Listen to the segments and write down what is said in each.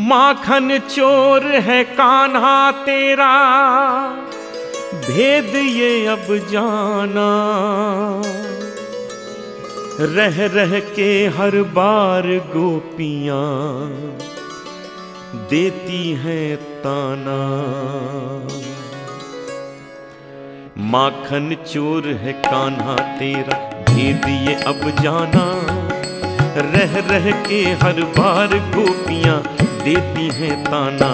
माखन चोर है कान्हा तेरा, भेद ये अब जाना। रह रह के हर बार गोपियाँ देती हैं ताना। माखन चोर है कान्हा तेरा, भेद ये अब जाना। रह रह के हर बार गोपियाँ देती है ताना।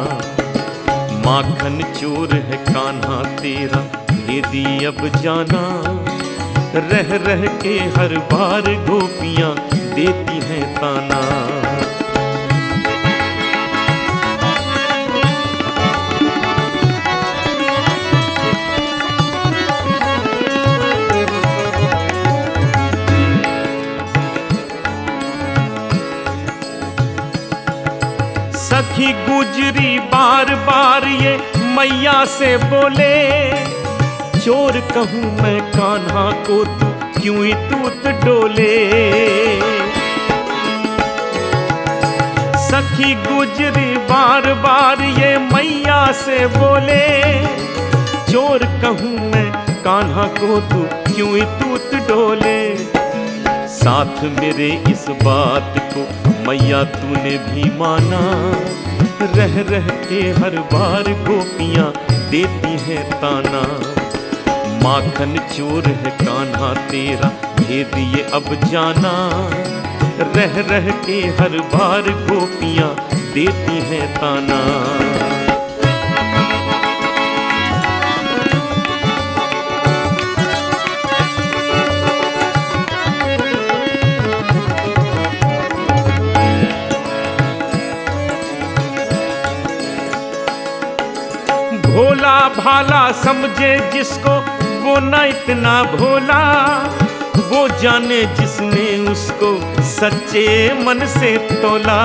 माखन चोर है काना तेरा भेदी अब जाना। रह रह के हर बार गोपियाँ देती हैं ताना। सखी गुजरी बार बार ये मैया से बोले, चोर कहूँ मैं कान्हा को, तू क्यों तूत डोले? सखी गुजरी बार बार ये मैया से बोले, चोर कहूँ मैं कान्हा को, तू क्यों तूत डोले? साथ मेरे इस बात को मैया तूने भी माना। रह रह के हर बार गोपियाँ देती हैं ताना। माखन चोर है कान्हा तेरा, भेद ये अब जाना। रह रह के हर बार गोपियाँ देती हैं ताना। भोला भाला समझे जिसको, वो न इतना भोला। वो जाने जिसने उसको सच्चे मन से तोला।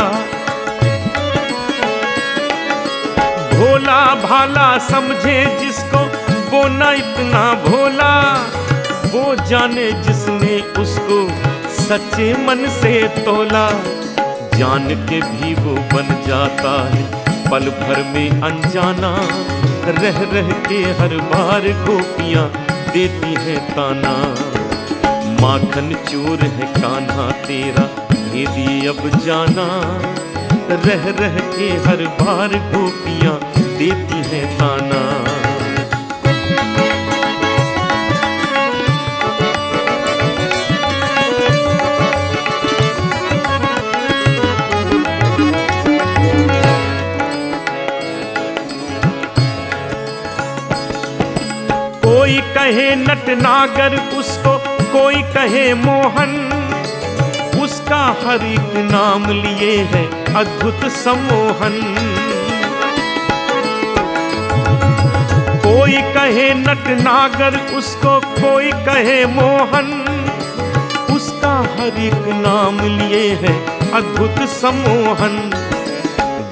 भोला भाला समझे जिसको, वो न इतना भोला। वो जाने जिसने उसको सच्चे मन से तोला। जान के भी वो बन जाता है, पल भर में अनजाना। रह रह के हर बार गोपियाँ देती हैं ताना। माखन चोर है कान्हा तेरा भेदी अब जाना। रह रह के हर बार गोपियाँ देती हैं ताना। कहे नटनागर उसको कोई कहे मोहन। उसका हर एक नाम लिए है अद्भुत सम्मोहन। कोई कहे नटनागर उसको कोई कहे मोहन। उसका हर एक नाम लिए है अद्भुत सम्मोहन।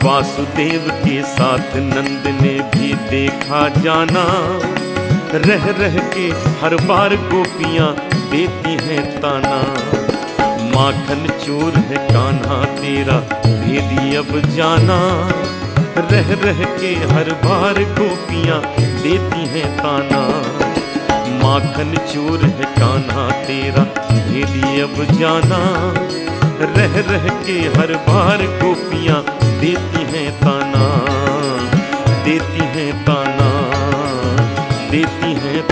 वासुदेव के साथ नंद ने भी देखा जाना। रह रह के हर बार गोपियाँ देती हैं ताना। माखन चोर है कान्हा तेरा, भेदी अब जाना। रह रह के हर बार गोपियाँ देती हैं ताना। माखन चोर है कान्हा तेरा, भेदी अब जाना। रह रह के हर बार गोपियाँ देती हैं ताना। देती हैं ताना। देती हैं